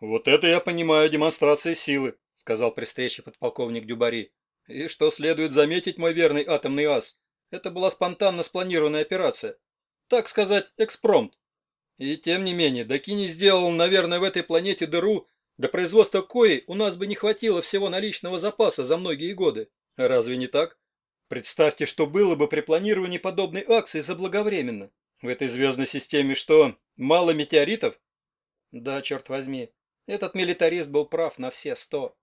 Вот это я понимаю демонстрация силы, сказал при встрече подполковник Дюбари. И что следует заметить, мой верный атомный ас, это была спонтанно спланированная операция. Так сказать, экспромт. И тем не менее, Дакини сделал, наверное, в этой планете дыру, до производства кои у нас бы не хватило всего наличного запаса за многие годы. Разве не так? Представьте, что было бы при планировании подобной акции заблаговременно. В этой звездной системе что, мало метеоритов? Да, черт возьми. Этот милитарист был прав на все сто.